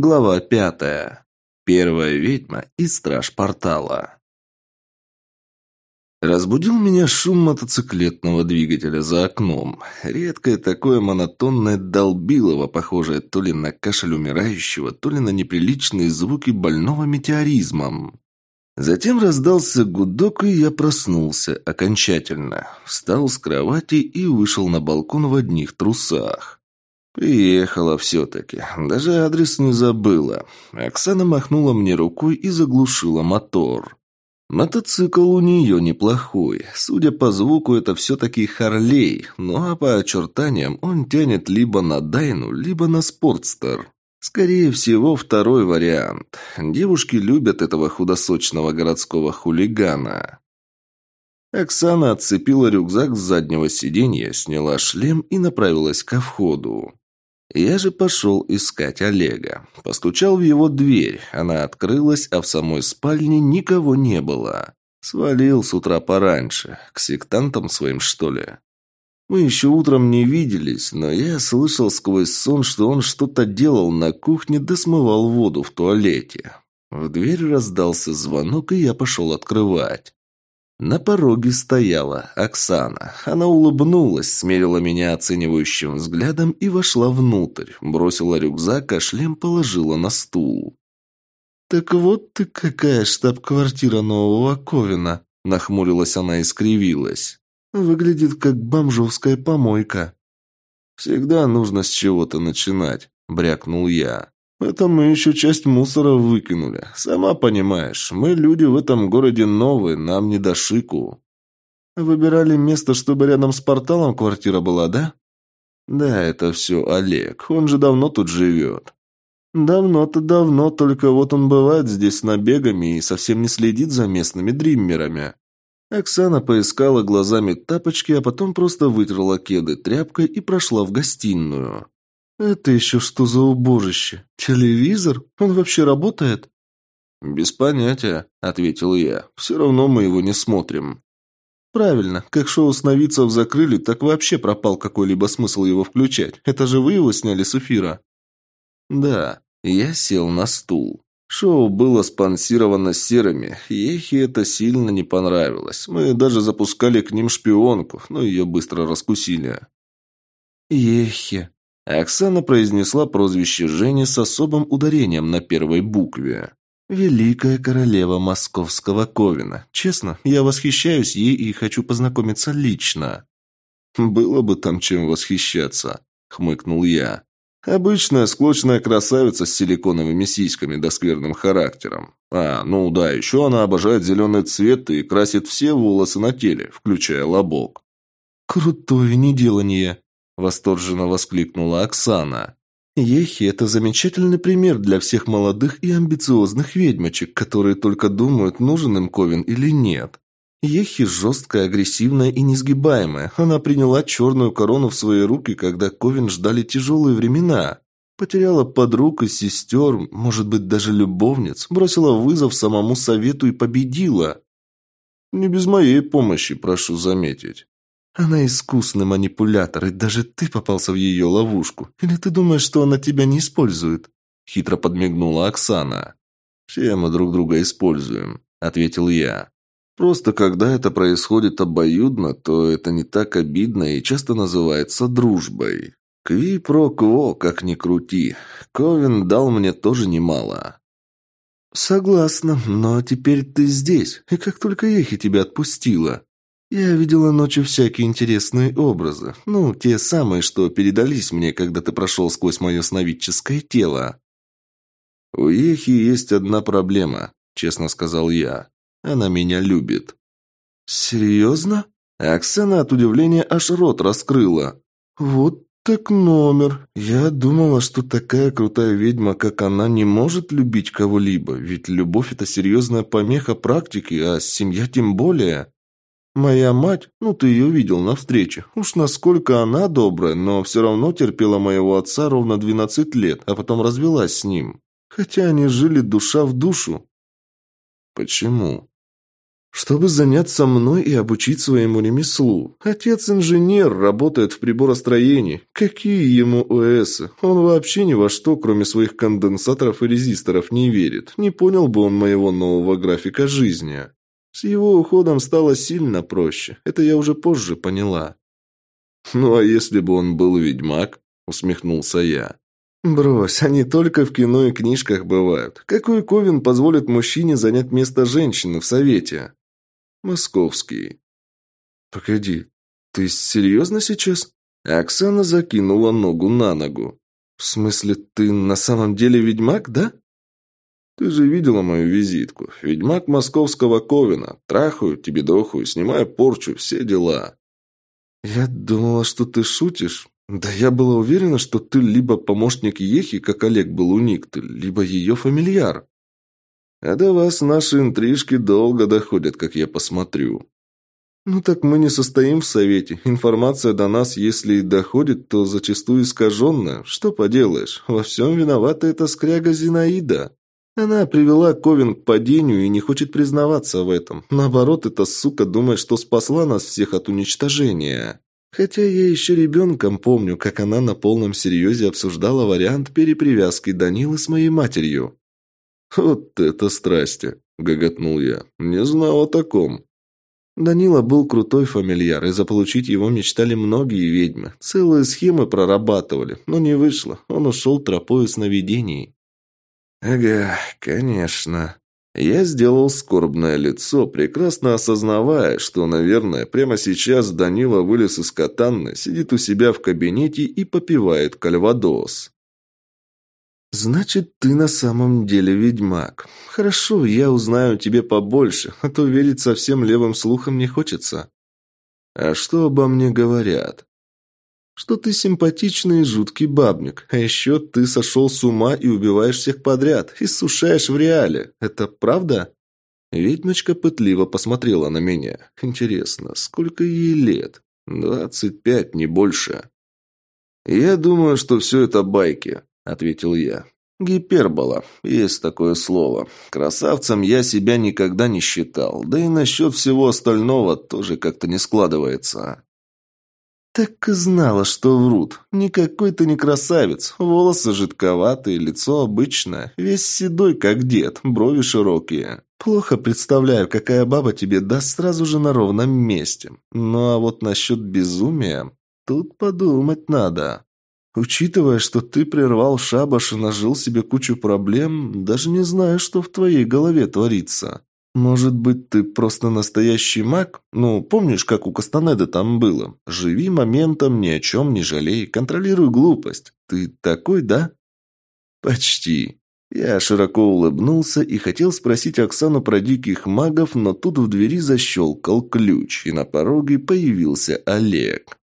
Глава пятая. Первая ведьма и страж портала. Разбудил меня шум мотоциклетного двигателя за окном. Редкое такое монотонное долбилово, похожее то ли на кашель умирающего, то ли на неприличные звуки больного метеоризмом. Затем раздался гудок, и я проснулся окончательно. Встал с кровати и вышел на балкон в одних трусах. Приехала все-таки. Даже адрес не забыла. Оксана махнула мне рукой и заглушила мотор. Мотоцикл у нее неплохой. Судя по звуку, это все-таки Харлей, ну а по очертаниям он тянет либо на Дайну, либо на Спортстер. Скорее всего, второй вариант. Девушки любят этого худосочного городского хулигана. Оксана отцепила рюкзак с заднего сиденья, сняла шлем и направилась ко входу. Я же пошел искать Олега. Постучал в его дверь. Она открылась, а в самой спальне никого не было. Свалил с утра пораньше. К сектантам своим, что ли? Мы еще утром не виделись, но я слышал сквозь сон, что он что-то делал на кухне, да смывал воду в туалете. В дверь раздался звонок, и я пошел открывать. На пороге стояла Оксана. Она улыбнулась, смерила меня оценивающим взглядом и вошла внутрь. Бросила рюкзак, а шлем положила на стул. «Так вот ты какая штаб-квартира нового Ковина!» Нахмурилась она и скривилась. «Выглядит как бомжовская помойка». «Всегда нужно с чего-то начинать», — брякнул я. Это мы еще часть мусора выкинули. Сама понимаешь, мы люди в этом городе новые, нам не до шику. Выбирали место, чтобы рядом с порталом квартира была, да? Да, это все Олег. Он же давно тут живет. Давно-то давно, только вот он бывает здесь с набегами и совсем не следит за местными дриммерами. Оксана поискала глазами тапочки, а потом просто вытерла кеды тряпкой и прошла в гостиную. «Это еще что за убожище? Телевизор? Он вообще работает?» «Без понятия», — ответил я. «Все равно мы его не смотрим». «Правильно. Как шоу сновидцев закрыли, так вообще пропал какой-либо смысл его включать. Это же вы его сняли с эфира?» «Да». Я сел на стул. Шоу было спонсировано серыми. Ехе это сильно не понравилось. Мы даже запускали к ним шпионку, но ее быстро раскусили. «Ехе», Оксана произнесла прозвище Жени с особым ударением на первой букве. «Великая королева московского Ковина. Честно, я восхищаюсь ей и хочу познакомиться лично». «Было бы там чем восхищаться», — хмыкнул я. «Обычная склочная красавица с силиконовыми сиськами да скверным характером. А, ну да, еще она обожает зеленый цвет и красит все волосы на теле, включая лобок». «Крутое неделание», Восторженно воскликнула Оксана. Ехи – это замечательный пример для всех молодых и амбициозных ведьмочек, которые только думают, нужен им Ковен или нет. Ехи жесткая, агрессивная и несгибаемая. Она приняла черную корону в свои руки, когда Ковен ждали тяжелые времена. Потеряла подруг и сестер, может быть, даже любовниц, бросила вызов самому совету и победила. Не без моей помощи, прошу заметить. Она искусный манипулятор, и даже ты попался в ее ловушку. Или ты думаешь, что она тебя не использует?» Хитро подмигнула Оксана. «Все мы друг друга используем», — ответил я. «Просто когда это происходит обоюдно, то это не так обидно и часто называется дружбой. Кви про кво, как ни крути. Ковен дал мне тоже немало». «Согласна, но теперь ты здесь, и как только Ехи тебя отпустила», «Я видела ночью всякие интересные образы. Ну, те самые, что передались мне, когда ты прошел сквозь мое сновидческое тело». «У Ехи есть одна проблема», — честно сказал я. «Она меня любит». «Серьезно?» Оксана от удивления аж рот раскрыла. «Вот так номер. Я думала, что такая крутая ведьма, как она, не может любить кого-либо, ведь любовь – это серьезная помеха практики, а семья тем более». Моя мать, ну ты ее видел на встрече, уж насколько она добрая, но все равно терпела моего отца ровно 12 лет, а потом развелась с ним. Хотя они жили душа в душу. Почему? чтобы заняться мной и обучить своему ремеслу. Отец инженер, работает в приборостроении. Какие ему ОСы? Он вообще ни во что, кроме своих конденсаторов и резисторов, не верит. Не понял бы он моего нового графика жизни. С его уходом стало сильно проще. Это я уже позже поняла. «Ну а если бы он был ведьмак?» – усмехнулся я. «Брось, они только в кино и книжках бывают. Какой Ковен позволит мужчине занять место женщины в совете?» «Московский». «Погоди, ты серьезно сейчас?» Оксана закинула ногу на ногу. «В смысле, ты на самом деле ведьмак, да?» «Ты же видела мою визитку. Ведьмак московского Ковена. Трахаю, тебе дохую, снимаю порчу, все дела». «Я думала, что ты шутишь. Да я была уверена, что ты либо помощник Ехи, как Олег был у Никты, либо ее фамильяр». А до вас наши интрижки долго доходят, как я посмотрю. Ну так мы не состоим в совете. Информация до нас, если и доходит, то зачастую искаженная. Что поделаешь, во всем виновата эта скряга Зинаида. Она привела Ковен к падению и не хочет признаваться в этом. Наоборот, эта сука думает, что спасла нас всех от уничтожения. Хотя я еще ребенком помню, как она на полном серьезе обсуждала вариант перепривязки Данилы с моей матерью. «Вот это страсти!» – гоготнул я. «Не знал о таком». Данила был крутой фамильяр, и заполучить его мечтали многие ведьмы. Целые схемы прорабатывали, но не вышло. Он ушел тропой сновидений. «Ага, конечно». Я сделал скорбное лицо, прекрасно осознавая, что, наверное, прямо сейчас Данила вылез из катанны, сидит у себя в кабинете и попивает кальвадос. «Значит, ты на самом деле ведьмак. Хорошо, я узнаю тебе побольше, а то верить совсем левым слухом не хочется». «А что обо мне говорят?» «Что ты симпатичный и жуткий бабник, а еще ты сошел с ума и убиваешь всех подряд, и сушаешь в реале. Это правда?» Ведьмочка пытливо посмотрела на меня. «Интересно, сколько ей лет? Двадцать пять, не больше». «Я думаю, что все это байки», ответил я. Гипербола. Есть такое слово. Красавцем я себя никогда не считал. Да и насчет всего остального тоже как-то не складывается. Так и знала, что врут. Никакой ты не красавец. Волосы жидковатые, лицо обычное. Весь седой, как дед, брови широкие. Плохо представляю, какая баба тебе даст сразу же на ровном месте. Ну а вот насчет безумия... Тут подумать надо. Учитывая, что ты прервал шабаш и нажил себе кучу проблем, даже не знаю, что в твоей голове творится. Может быть, ты просто настоящий маг? Ну, помнишь, как у Кастанеды там было? Живи моментом, ни о чем не жалей, контролируй глупость. Ты такой, да? Почти. Я широко улыбнулся и хотел спросить Оксану про диких магов, но тут в двери защелкал ключ, и на пороге появился Олег.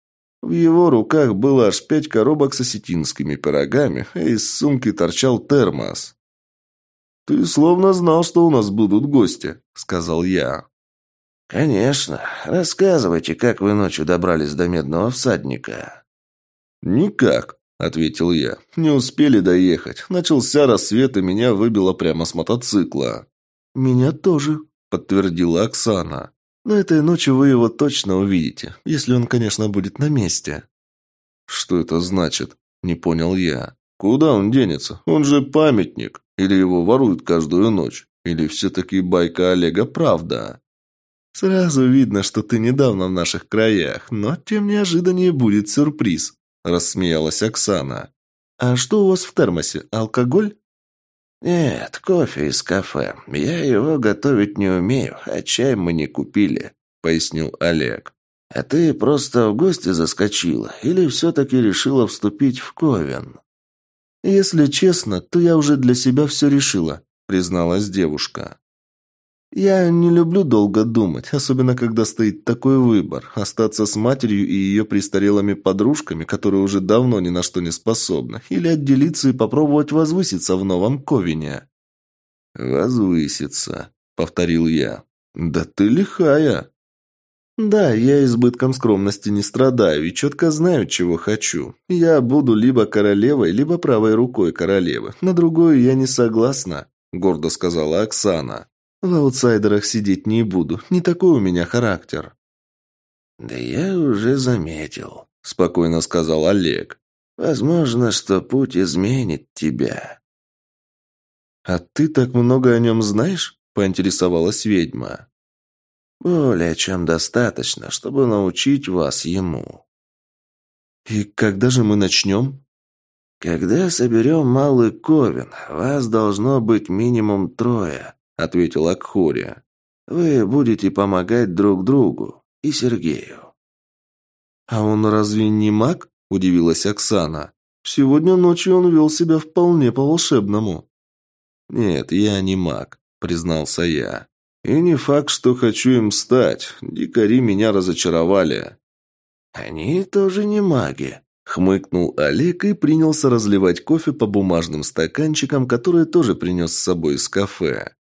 В его руках было аж пять коробок с осетинскими пирогами, а из сумки торчал термос. «Ты словно знал, что у нас будут гости», — сказал я. «Конечно. Рассказывайте, как вы ночью добрались до Медного всадника». «Никак», — ответил я. «Не успели доехать. Начался рассвет, и меня выбило прямо с мотоцикла». «Меня тоже», — подтвердила Оксана. Но этой ночью вы его точно увидите, если он, конечно, будет на месте». «Что это значит?» – не понял я. «Куда он денется? Он же памятник. Или его воруют каждую ночь? Или все-таки байка Олега правда?» «Сразу видно, что ты недавно в наших краях, но тем неожиданнее будет сюрприз», – рассмеялась Оксана. «А что у вас в термосе? Алкоголь?» «Нет, кофе из кафе. Я его готовить не умею, а чай мы не купили», — пояснил Олег. «А ты просто в гости заскочила или все-таки решила вступить в Ковен?» «Если честно, то я уже для себя все решила», — призналась девушка. Я не люблю долго думать, особенно когда стоит такой выбор – остаться с матерью и ее престарелыми подружками, которые уже давно ни на что не способны, или отделиться и попробовать возвыситься в новом Ковине. «Возвыситься», – повторил я. «Да ты лихая!» «Да, я избытком скромности не страдаю и четко знаю, чего хочу. Я буду либо королевой, либо правой рукой королевы. На другую я не согласна», – гордо сказала Оксана. В аутсайдерах сидеть не буду, не такой у меня характер». «Да я уже заметил», — спокойно сказал Олег. «Возможно, что путь изменит тебя». «А ты так много о нем знаешь?» — поинтересовалась ведьма. «Более чем достаточно, чтобы научить вас ему». «И когда же мы начнем?» «Когда соберем малый ковен, вас должно быть минимум трое», — ответил Акхурия. «Вы будете помогать друг другу и Сергею». «А он разве не маг?» – удивилась Оксана. «Сегодня ночью он вел себя вполне по-волшебному». «Нет, я не маг», – признался я. «И не факт, что хочу им стать. Дикари меня разочаровали». «Они тоже не маги», – хмыкнул Олег и принялся разливать кофе по бумажным стаканчикам, которые тоже принес с собой из кафе.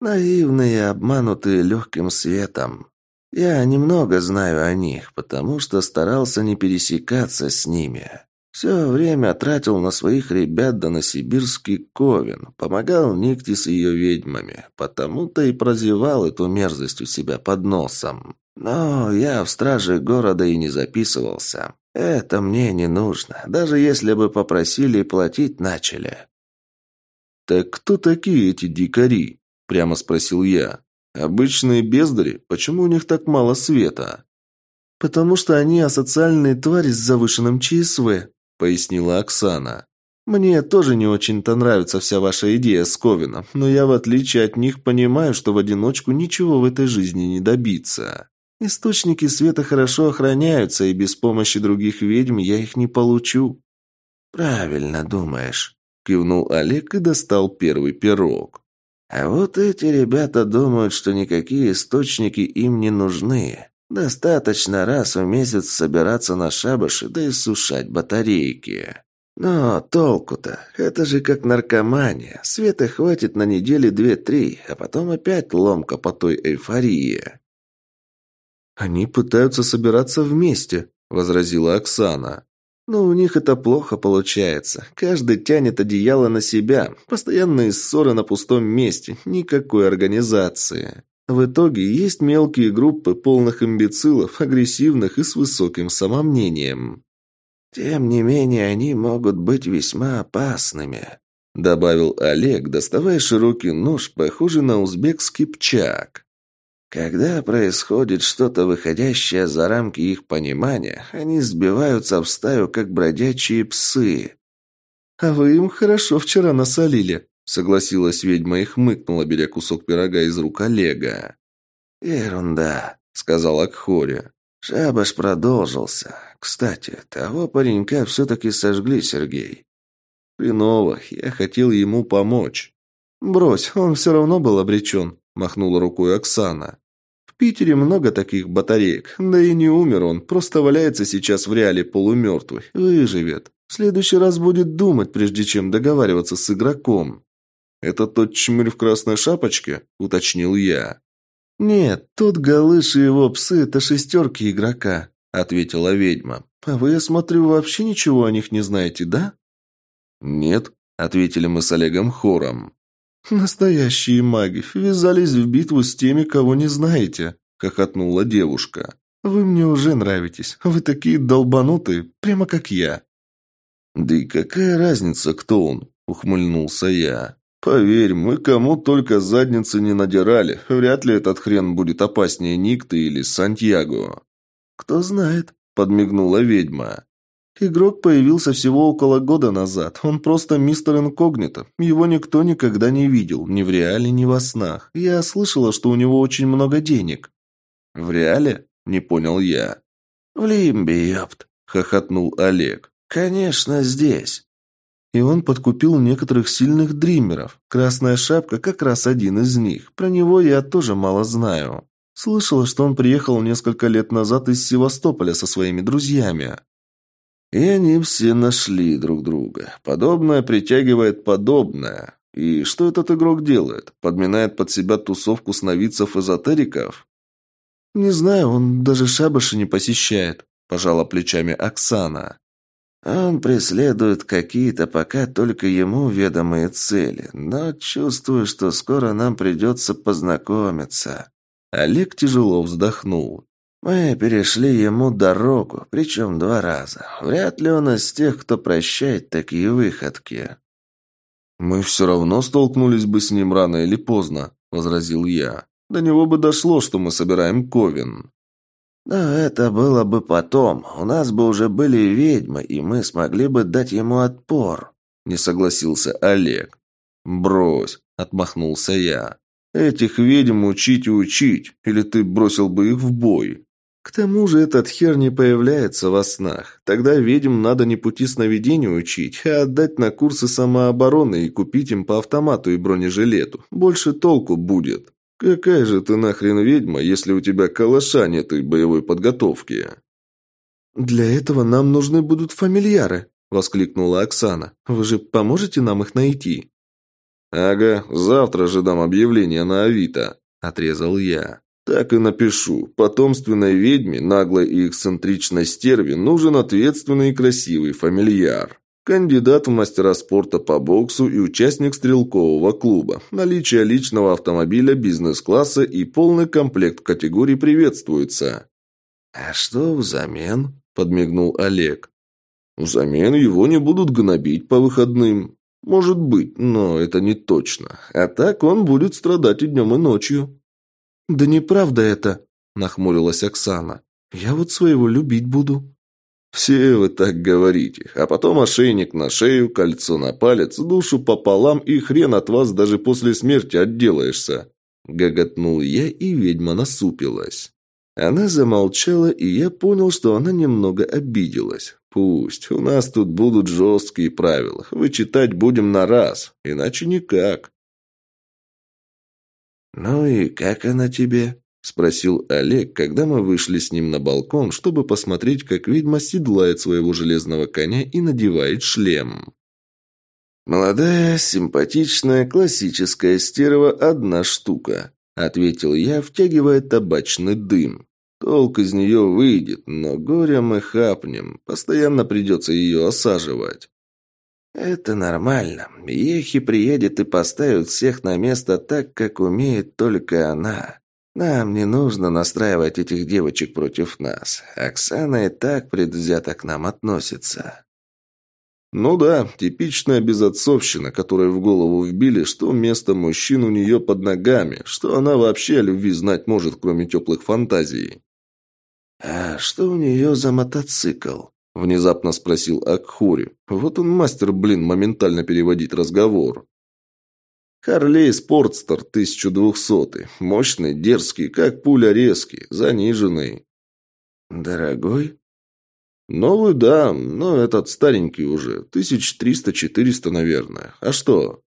«Наивные, обманутые легким светом. Я немного знаю о них, потому что старался не пересекаться с ними. Все время тратил на своих ребят да на сибирский ковен, помогал Никти с ее ведьмами, потому-то и прозевал эту мерзость у себя под носом. Но я в страже города и не записывался. Это мне не нужно, даже если бы попросили и платить начали. «Так кто такие эти дикари?» – прямо спросил я. «Обычные бездари? Почему у них так мало света?» «Потому что они асоциальные твари с завышенным ЧСВ», — пояснила Оксана. «Мне тоже не очень-то нравится вся ваша идея с Ковином, но я, в отличие от них, понимаю, что в одиночку ничего в этой жизни не добиться. Источники света хорошо охраняются, и без помощи других ведьм я их не получу». «Правильно думаешь», — кивнул Олег и достал первый пирог. А вот эти ребята думают, что никакие источники им не нужны. Достаточно раз в месяц собираться на шабаши да сушать батарейки. Но толку-то? Это же как наркомания. Света хватит на недели две-три, а потом опять ломка по той эйфории. «Они пытаются собираться вместе», — возразила Оксана. Но у них это плохо получается. Каждый тянет одеяло на себя. Постоянные ссоры на пустом месте. Никакой организации. В итоге есть мелкие группы полных имбецилов, агрессивных и с высоким самомнением. «Тем не менее, они могут быть весьма опасными», — добавил Олег, доставая широкий нож, похожий на узбекский пчак. Когда происходит что-то выходящее за рамки их понимания, они сбиваются в стаю, как бродячие псы. «А вы им хорошо вчера насолили», — согласилась ведьма и хмыкнула, беря кусок пирога из рук Олега. «Ерунда», — сказал Акхори. «Шабаш продолжился. Кстати, того паренька все-таки сожгли, Сергей». «Хреново, я хотел ему помочь». «Брось, он все равно был обречен», — махнула рукой Оксана. Питере много таких батареек. Да и не умер он, просто валяется сейчас в реале полумертвый. Выживет. В следующий раз будет думать, прежде чем договариваться с игроком. «Это тот чмырь в красной шапочке?» – уточнил я. «Нет, тот галыш и его псы – это шестерки игрока», – ответила ведьма. «А вы, я смотрю, вообще ничего о них не знаете, да?» «Нет», – ответили мы с Олегом хором. «Настоящие маги ввязались в битву с теми, кого не знаете», — хохотнула девушка. «Вы мне уже нравитесь. Вы такие долбанутые, прямо как я». «Да и какая разница, кто он?» — ухмыльнулся я. «Поверь, мы кому только задницы не надирали. Вряд ли этот хрен будет опаснее Никты или Сантьяго». «Кто знает», — подмигнула ведьма. Игрок появился всего около года назад. Он просто мистер инкогнито. Его никто никогда не видел, ни в реале, ни во снах. Я слышала, что у него очень много денег. В реале? Не понял я. В Лимбе, ёпт, хохотнул Олег. Конечно, здесь. И он подкупил некоторых сильных дримеров. Красная шапка как раз один из них. Про него я тоже мало знаю. Слышала, что он приехал несколько лет назад из Севастополя со своими друзьями. И они все нашли друг друга. Подобное притягивает подобное. И что этот игрок делает? Подминает под себя тусовку сновидцев-эзотериков? Не знаю, он даже шабаши не посещает, пожала плечами Оксана. Он преследует какие-то пока только ему ведомые цели, но чувствую, что скоро нам придется познакомиться». Олег тяжело вздохнул. «Мы перешли ему дорогу, причем два раза. Вряд ли он из тех, кто прощает такие выходки». «Мы все равно столкнулись бы с ним рано или поздно», — возразил я. «До него бы дошло, что мы собираем Ковен». «Но это было бы потом. У нас бы уже были ведьмы, и мы смогли бы дать ему отпор», — не согласился Олег. «Брось», — отмахнулся я. «Этих ведьм учить и учить, или ты бросил бы их в бой?» К тому же этот хер не появляется во снах. Тогда ведьм надо не пути сновидения учить, а отдать на курсы самообороны и купить им по автомату и бронежилету. Больше толку будет. Какая же ты нахрен ведьма, если у тебя калаша нет и боевой подготовки? Для этого нам нужны будут фамильяры, воскликнула Оксана. Вы же поможете нам их найти? Ага, завтра же дам объявление на Авито, отрезал я. Так и напишу. Потомственной ведьме, наглой и эксцентричной стерве, нужен ответственный и красивый фамильяр. Кандидат в мастера спорта по боксу и участник стрелкового клуба. Наличие личного автомобиля бизнес-класса и полный комплект категорий приветствуется. «А что взамен?» – подмигнул Олег. «Взамен его не будут гнобить по выходным. Может быть, но это не точно. А так он будет страдать и днем, и ночью». «Да неправда это», – нахмурилась Оксана. «Я вот своего любить буду». «Все вы так говорите, а потом ошейник на шею, кольцо на палец, душу пополам, и хрен от вас даже после смерти отделаешься». Гоготнул я, и ведьма насупилась. Она замолчала, и я понял, что она немного обиделась. «Пусть, у нас тут будут жесткие правила. Вычитать будем на раз, иначе никак». «Ну и как она тебе?» – спросил Олег, когда мы вышли с ним на балкон, чтобы посмотреть, как ведьма седлает своего железного коня и надевает шлем. «Молодая, симпатичная, классическая стерва – одна штука», – ответил я, втягивая табачный дым. «Толк из нее выйдет, но горе мы хапнем. Постоянно придется ее осаживать». «Это нормально. Ехи приедет и поставит всех на место так, как умеет только она. Нам не нужно настраивать этих девочек против нас. Оксана и так предвзято к нам относится». «Ну да, типичная безотцовщина, которой в голову вбили, что место мужчин у нее под ногами, что она вообще о любви знать может, кроме теплых фантазий». «А что у нее за мотоцикл?» – внезапно спросил Акхури. Вот он мастер, блин, моментально переводить разговор. Харлей Спортстер 1200. Мощный, дерзкий, как пуля резкий, заниженный. Дорогой? Новый, да, но этот старенький уже. 1300-400, наверное. А что?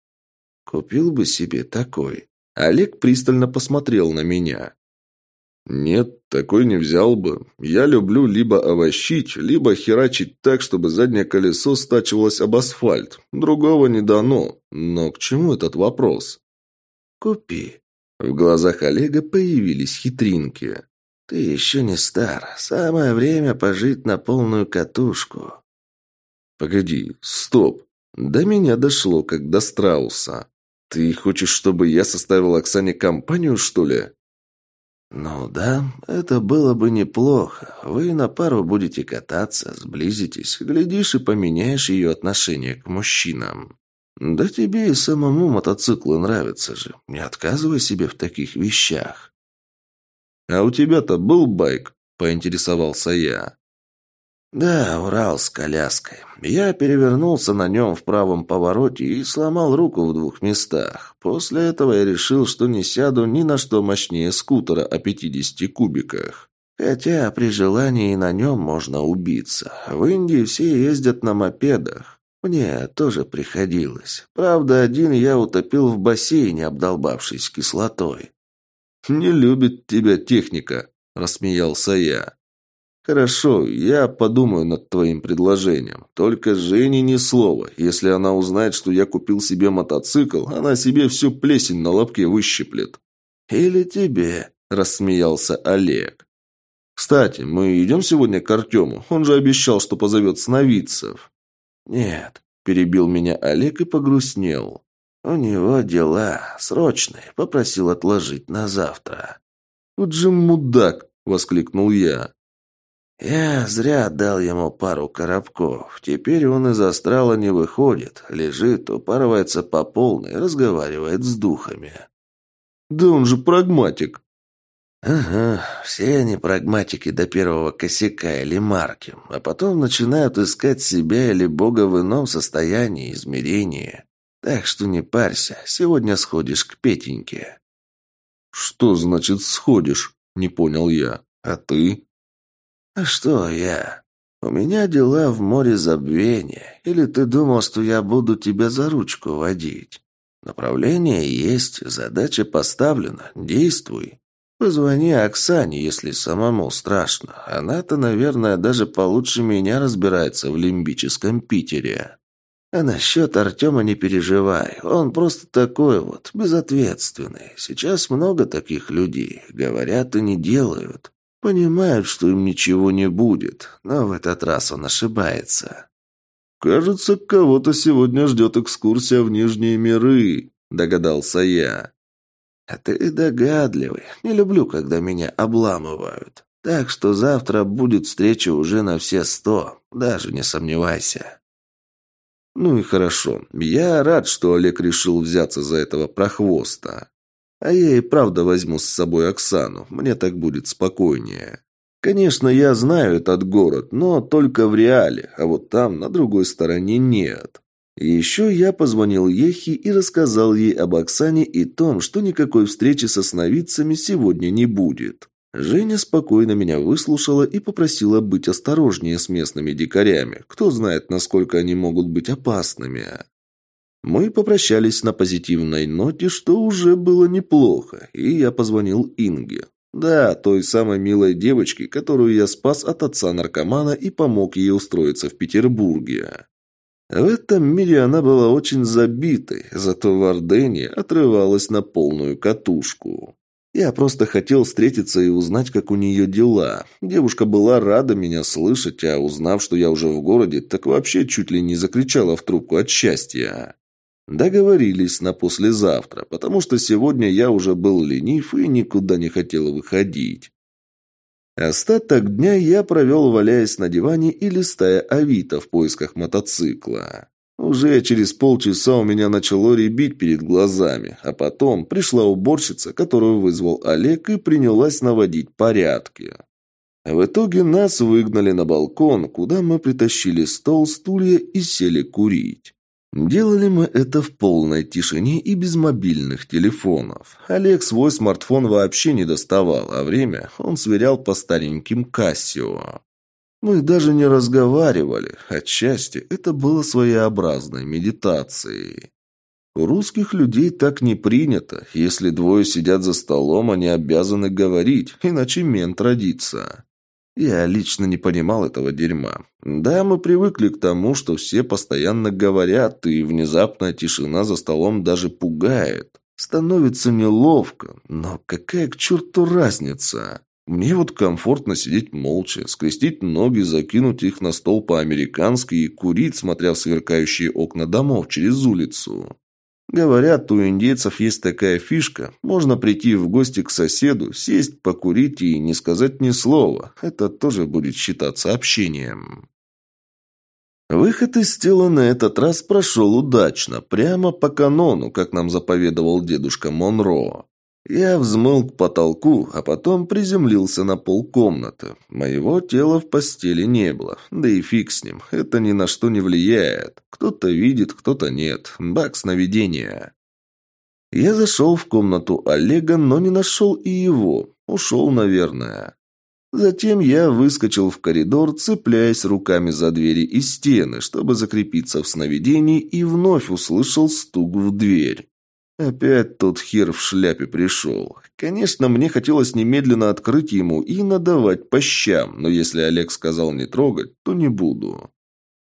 Купил бы себе такой. Олег пристально посмотрел на меня. «Нет, такой не взял бы. Я люблю либо овощить, либо херачить так, чтобы заднее колесо стачивалось об асфальт. Другого не дано. Но к чему этот вопрос?» «Купи». В глазах Олега появились хитринки. «Ты еще не стар. Самое время пожить на полную катушку». «Погоди, стоп. До меня дошло, как до страуса. Ты хочешь, чтобы я составил Оксане компанию, что ли?» «Ну да, это было бы неплохо. Вы на пару будете кататься, сблизитесь, глядишь и поменяешь ее отношение к мужчинам. Да тебе и самому мотоциклы нравятся же. Не отказывай себе в таких вещах». «А у тебя-то был байк?» – поинтересовался я. «Да, Урал с коляской. Я перевернулся на нем в правом повороте и сломал руку в двух местах. После этого я решил, что не сяду ни на что мощнее скутера о 50 кубиках. Хотя при желании на нем можно убиться. В Индии все ездят на мопедах. Мне тоже приходилось. Правда, один я утопил в бассейне, обдолбавшись кислотой. «Не любит тебя техника», – рассмеялся я. «Хорошо, я подумаю над твоим предложением. Только Жене ни слова. Если она узнает, что я купил себе мотоцикл, она себе всю плесень на лобке выщиплет». «Или тебе», – рассмеялся Олег. Кстати, мы идем сегодня к Артему? Он же обещал, что позовет сновидцев». «Нет», – перебил меня Олег и погрустнел. «У него дела срочные, попросил отложить на завтра». «Вот же мудак!» – воскликнул я. «Я зря дал ему пару коробков. Теперь он из астрала не выходит, лежит, упарывается по полной, разговаривает с духами». «Да он же прагматик!» Ага, все они прагматики до первого косяка или марки, а потом начинают искать себя или Бога в ином состоянии, измерении. Так что не парься, сегодня сходишь к Петеньке. Что значит сходишь? Не понял я. А ты? А что я? У меня дела в море забвения. Или ты думал, что я буду тебя за ручку водить? Направление есть, задача поставлена. Действуй. Позвони Оксане, если самому страшно. Она-то, наверное, даже получше меня разбирается в лимбическом Питере. А насчет Артема не переживай. Он просто такой вот, безответственный. Сейчас много таких людей. Говорят и не делают. Понимают, что им ничего не будет. Но в этот раз он ошибается. «Кажется, кого-то сегодня ждет экскурсия в Нижние миры», – догадался я. «А ты догадливый. Не люблю, когда меня обламывают. Так что завтра будет встреча уже на все сто. Даже не сомневайся». «Ну и хорошо. Я рад, что Олег решил взяться за этого прохвоста. А я и правда возьму с собой Оксану. Мне так будет спокойнее». Конечно, я знаю этот город, но только в реале, а вот там, на другой стороне, нет. Еще я позвонил Ехе и рассказал ей об Оксане и том, что никакой встречи со сновидцами сегодня не будет. Женя спокойно меня выслушала и попросила быть осторожнее с местными дикарями. Кто знает, насколько они могут быть опасными. Мы попрощались на позитивной ноте, что уже было неплохо, и я позвонил Инге. Да, той самой милой девочке, которую я спас от отца наркомана и помог ей устроиться в Петербурге. В этом мире она была очень забитой, зато в Ордене отрывалась на полную катушку. Я просто хотел встретиться и узнать, как у нее дела. Девушка была рада меня слышать, а узнав, что я уже в городе, так вообще чуть ли не закричала в трубку от счастья. Договорились на послезавтра, потому что сегодня я уже был ленив и никуда не хотел выходить. Остаток дня я провел, валяясь на диване и листая Авито в поисках мотоцикла. Уже через полчаса у меня начало рябить перед глазами, а потом пришла уборщица, которую вызвал Олег, и принялась наводить порядки. В итоге нас выгнали на балкон, куда мы притащили стол, стулья и сели курить. Делали мы это в полной тишине и без мобильных телефонов. Олег свой смартфон вообще не доставал, а время он сверял по стареньким Кассио. Мы даже не разговаривали. Отчасти это было своеобразной медитацией. У русских людей так не принято. Если двое сидят за столом, они обязаны говорить, иначе мент родится. Я лично не понимал этого дерьма. Да, мы привыкли к тому, что все постоянно говорят, и внезапная тишина за столом даже пугает. Становится неловко, но какая к черту разница? Мне вот комфортно сидеть молча, скрестить ноги, закинуть их на стол по-американски и курить, смотря в сверкающие окна домов через улицу. Говорят, у индейцев есть такая фишка. Можно прийти в гости к соседу, сесть, покурить и не сказать ни слова. Это тоже будет считаться общением. Выход из тела на этот раз прошел удачно, прямо по канону, как нам заповедовал дедушка Монро. Я взмыл к потолку, а потом приземлился на пол комнаты. Моего тела в постели не было. Да и фиг с ним, это ни на что не влияет. Кто-то видит, кто-то нет. Баг сновидения. Я зашел в комнату Олега, но не нашел и его. Ушел, наверное. Затем я выскочил в коридор, цепляясь руками за двери и стены, чтобы закрепиться в сновидении, и вновь услышал стук в дверь. Опять тот хер в шляпе пришел. Конечно, мне хотелось немедленно открыть ему и надавать по щам, но если Олег сказал не трогать, то не буду.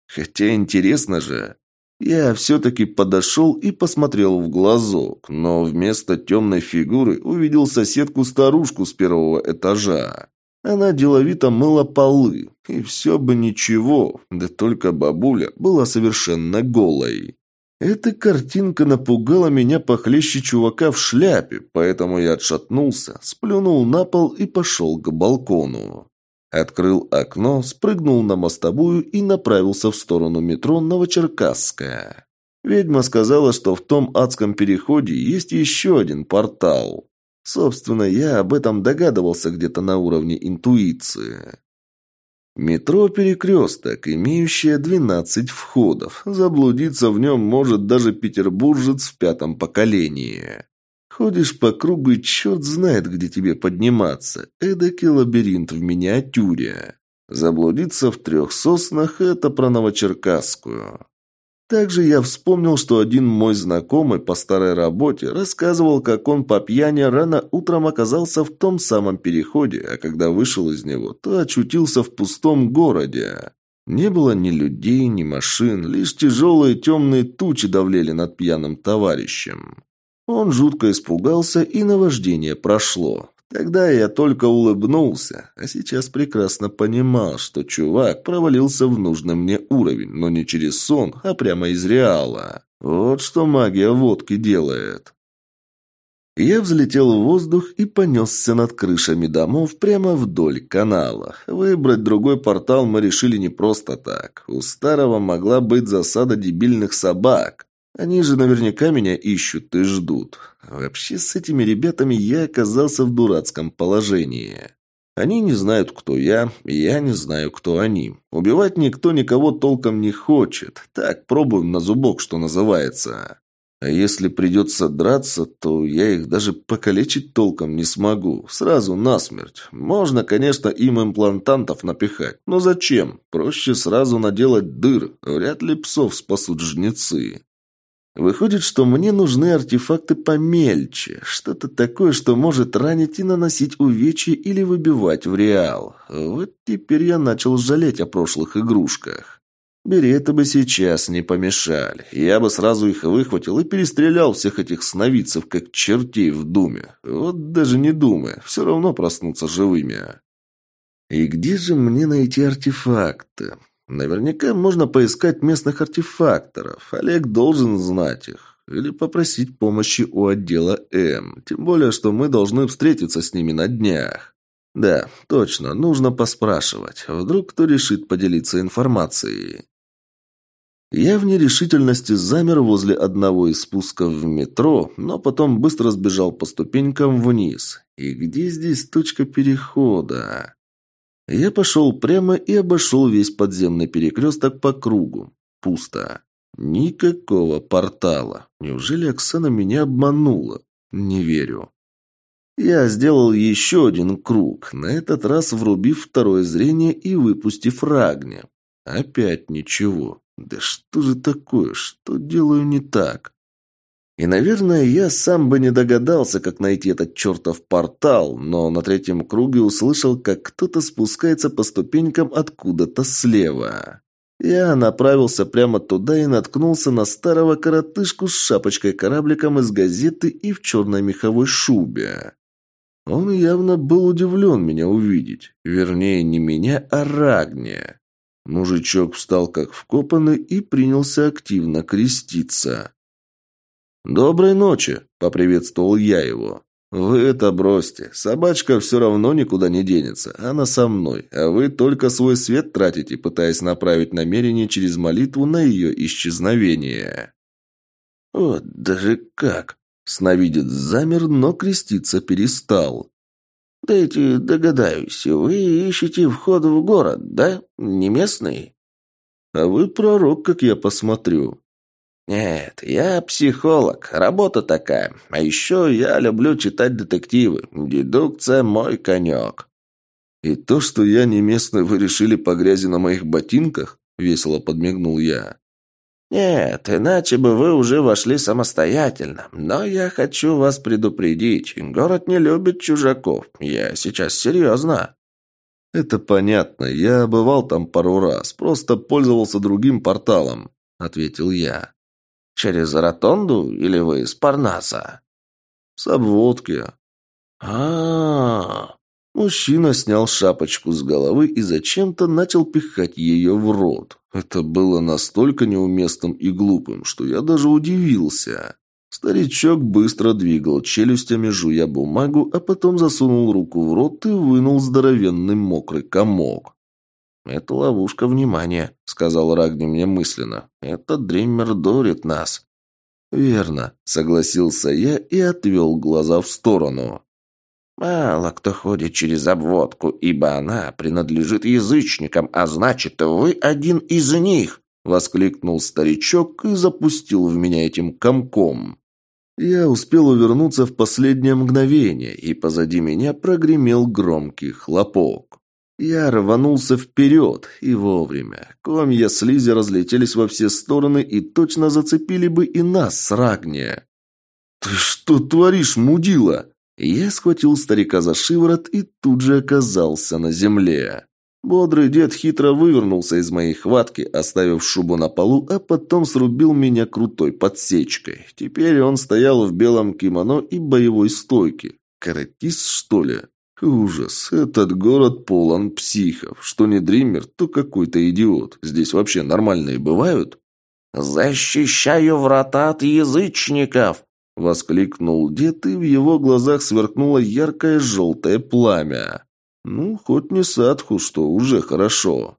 Хотя интересно же. Я все-таки подошел и посмотрел в глазок, но вместо темной фигуры увидел соседку-старушку с первого этажа. Она деловито мыла полы. И все бы ничего, да только бабуля была совершенно голой. Эта картинка напугала меня похлеще чувака в шляпе, поэтому я отшатнулся, сплюнул на пол и пошел к балкону. Открыл окно, спрыгнул на мостовую и направился в сторону метро Новочеркасская. Ведьма сказала, что в том адском переходе есть еще один портал. Собственно, я об этом догадывался где-то на уровне интуиции. Метро «Перекресток», имеющее 12 входов. Заблудиться в нем может даже петербуржец в пятом поколении. Ходишь по кругу и черт знает, где тебе подниматься. Эдакий лабиринт в миниатюре. Заблудиться в трех соснах – это про Новочеркасскую. Также я вспомнил, что один мой знакомый по старой работе рассказывал, как он по пьяни рано утром оказался в том самом переходе, а когда вышел из него, то очутился в пустом городе. Не было ни людей, ни машин, лишь тяжелые темные тучи давлели над пьяным товарищем. Он жутко испугался, и наваждение прошло. Тогда я только улыбнулся, а сейчас прекрасно понимал, что чувак провалился в нужный мне уровень, но не через сон, а прямо из реала. Вот что магия водки делает. Я взлетел в воздух и понесся над крышами домов прямо вдоль канала. Выбрать другой портал мы решили не просто так. У старого могла быть засада дебильных собак. Они же наверняка меня ищут и ждут. Вообще с этими ребятами я оказался в дурацком положении. Они не знают, кто я, и я не знаю, кто они. Убивать никто никого толком не хочет. Так, пробуем на зубок, что называется. А если придется драться, то я их даже покалечить толком не смогу. Сразу насмерть. Можно, конечно, им имплантантов напихать. Но зачем? Проще сразу наделать дыр. Вряд ли псов спасут жнецы. Выходит, что мне нужны артефакты помельче, что-то такое, что может ранить и наносить увечья или выбивать в реал. Вот теперь я начал жалеть о прошлых игрушках. Береты бы сейчас не помешали. Я бы сразу их выхватил и перестрелял всех этих сновидцев, как чертей в думе. Вот даже не думая, все равно проснуться живыми. И где же мне найти артефакты? Наверняка можно поискать местных артефакторов. Олег должен знать их. Или попросить помощи у отдела М. Тем более, что мы должны встретиться с ними на днях. Да, точно, нужно поспрашивать. Вдруг кто решит поделиться информацией. Я в нерешительности замер возле одного из спусков в метро, но потом быстро сбежал по ступенькам вниз. И где здесь точка перехода? Я пошел прямо и обошел весь подземный перекресток по кругу. Пусто. Никакого портала. Неужели Оксана меня обманула? Не верю. Я сделал еще один круг, на этот раз врубив второе зрение и выпустив рагни. Опять ничего. Да что же такое? Что делаю не так? И, наверное, я сам бы не догадался, как найти этот чертов портал, но на третьем круге услышал, как кто-то спускается по ступенькам откуда-то слева. Я направился прямо туда и наткнулся на старого коротышку с шапочкой-корабликом из газеты и в черной меховой шубе. Он явно был удивлен меня увидеть. Вернее, не меня, а Рагния. Мужичок встал как вкопанный и принялся активно креститься. «Доброй ночи!» – поприветствовал я его. «Вы это бросьте. Собачка все равно никуда не денется. Она со мной. А вы только свой свет тратите, пытаясь направить намерение через молитву на ее исчезновение». «Вот даже как!» Сновидец замер, но креститься перестал. «Дайте догадаюсь, вы ищете вход в город, да? Не местный?» «А вы пророк, как я посмотрю», «Нет, я психолог, работа такая. А еще я люблю читать детективы. Дедукция – мой конек». «И то, что я не местный, вы решили по грязи на моих ботинках?» – весело подмигнул я. «Нет, иначе бы вы уже вошли самостоятельно. Но я хочу вас предупредить. Город не любит чужаков. Я сейчас серьезно». «Это понятно. Я бывал там пару раз. Просто пользовался другим порталом», – ответил я. Через ротонду или вы из Парнаса? С обводки. А, -а, -а. Мужчина снял шапочку с головы и зачем-то начал пихать ее в рот. Это было настолько неуместным и глупым, что я даже удивился. Старичок быстро двигал челюстями, жуя бумагу, а потом засунул руку в рот и вынул здоровенный мокрый комок. «Это ловушка внимания», — сказал Рагни мне мысленно. «Этот дриммер дурит нас». «Верно», — согласился я и отвел глаза в сторону. «Мало кто ходит через обводку, ибо она принадлежит язычникам, а значит, вы один из них!» — воскликнул старичок и запустил в меня этим комком. Я успел увернуться в последнее мгновение, и позади меня прогремел громкий хлопок. Я рванулся вперед, и вовремя. Комья слизи разлетелись во все стороны и точно зацепили бы и нас с Рагния. «Ты что творишь, мудила?» Я схватил старика за шиворот и тут же оказался на земле. Бодрый дед хитро вывернулся из моей хватки, оставив шубу на полу, а потом срубил меня крутой подсечкой. Теперь он стоял в белом кимоно и боевой стойке. Каратист, что ли? Ужас. Этот город полон психов. Что не дример, то какой-то идиот. Здесь вообще нормальные бывают? «Защищаю врата от язычников!» Воскликнул дед, и в его глазах сверкнуло яркое желтое пламя. Ну, хоть не садху, что уже хорошо.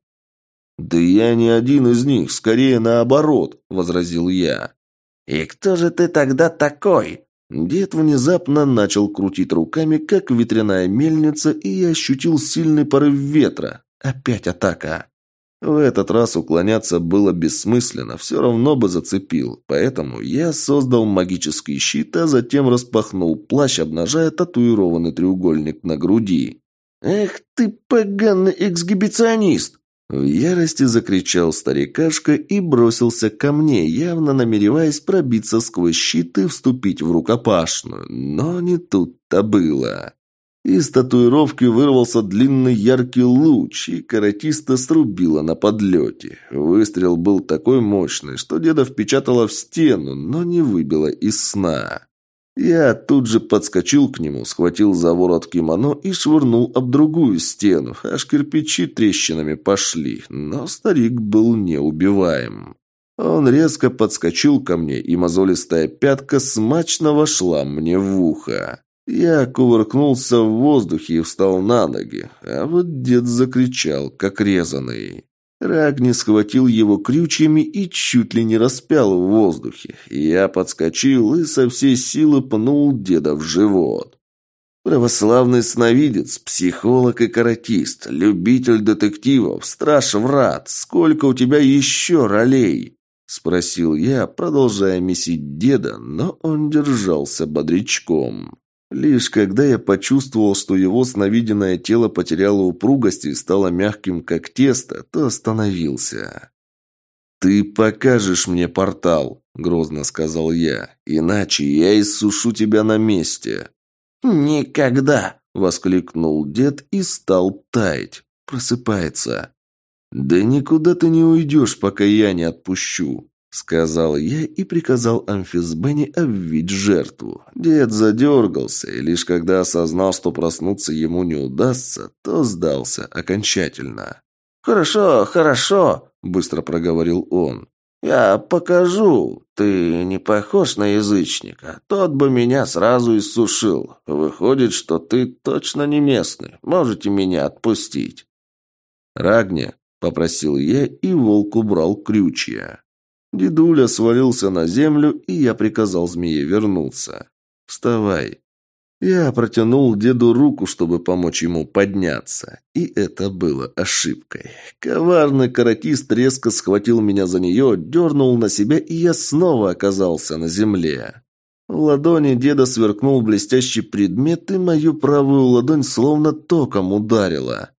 «Да я не один из них, скорее наоборот», — возразил я. «И кто же ты тогда такой?» Дед внезапно начал крутить руками, как ветряная мельница, и я ощутил сильный порыв ветра. Опять атака. В этот раз уклоняться было бессмысленно, все равно бы зацепил. Поэтому я создал магический щит, а затем распахнул плащ, обнажая татуированный треугольник на груди. «Эх ты, поганый эксгибиционист!» В ярости закричал старикашка и бросился ко мне, явно намереваясь пробиться сквозь щит и вступить в рукопашную. Но не тут-то было. Из татуировки вырвался длинный яркий луч, и каратиста срубило на подлете. Выстрел был такой мощный, что деда впечатало в стену, но не выбило из сна. Я тут же подскочил к нему, схватил за ворот кимоно и швырнул об другую стену, аж кирпичи трещинами пошли, но старик был неубиваем. Он резко подскочил ко мне, и мозолистая пятка смачно вошла мне в ухо. Я кувыркнулся в воздухе и встал на ноги, а вот дед закричал, как резанный. Рагни схватил его крючьями и чуть ли не распял в воздухе. Я подскочил и со всей силы пнул деда в живот. Православный сновидец, психолог и каратист, любитель детективов, страж врат. Сколько у тебя еще ролей? Спросил я, продолжая месить деда, но он держался бодрячком. Лишь когда я почувствовал, что его сновиденное тело потеряло упругость и стало мягким, как тесто, то остановился. «Ты покажешь мне портал», — грозно сказал я, — «иначе я иссушу тебя на месте». «Никогда!» — воскликнул дед и стал таять. Просыпается. «Да никуда ты не уйдешь, пока я не отпущу», Сказал я и приказал Амфисбене обвить жертву. Дед задергался, и лишь когда осознал, что проснуться ему не удастся, то сдался окончательно. «Хорошо, хорошо», — быстро проговорил он. «Я покажу. Ты не похож на язычника. Тот бы меня сразу иссушил. Выходит, что ты точно не местный. Можете меня отпустить». «Рагне», — попросил я, и волк убрал крючья. Дедуля свалился на землю, и я приказал змее вернуться. «Вставай». Я протянул деду руку, чтобы помочь ему подняться. И это было ошибкой. Коварный каратист резко схватил меня за нее, дернул на себя, и я снова оказался на земле. В ладони деда сверкнул блестящий предмет, и мою правую ладонь словно током ударила.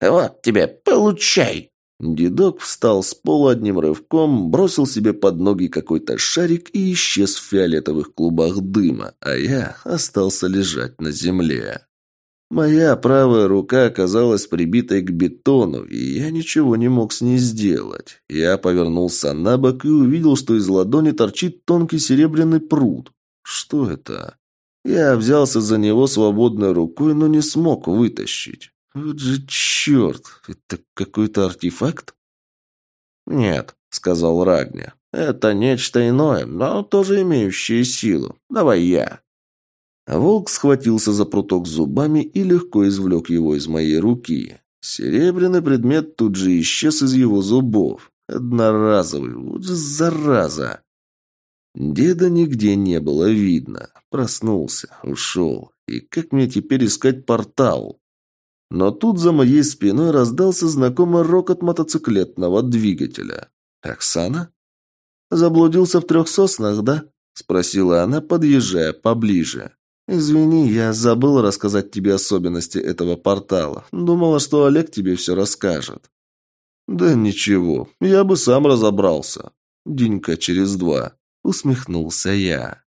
«Вот тебе, получай!» Дедок встал с пола одним рывком, бросил себе под ноги какой-то шарик и исчез в фиолетовых клубах дыма, а я остался лежать на земле. Моя правая рука оказалась прибитой к бетону, и я ничего не мог с ней сделать. Я повернулся на бок и увидел, что из ладони торчит тонкий серебряный пруд. Что это? Я взялся за него свободной рукой, но не смог вытащить. Вот же черт, это какой-то артефакт? Нет, сказал Рагня. Это нечто иное, но тоже имеющее силу. Давай я. Волк схватился за пруток зубами и легко извлек его из моей руки. Серебряный предмет тут же исчез из его зубов. Одноразовый, вот же зараза. Деда нигде не было видно. Проснулся, ушел. И как мне теперь искать портал? Но тут за моей спиной раздался знакомый рокот мотоциклетного двигателя. «Оксана?» «Заблудился в трех соснах, да?» – спросила она, подъезжая поближе. «Извини, я забыл рассказать тебе особенности этого портала. Думала, что Олег тебе все расскажет». «Да ничего, я бы сам разобрался. Денька через два», – усмехнулся я.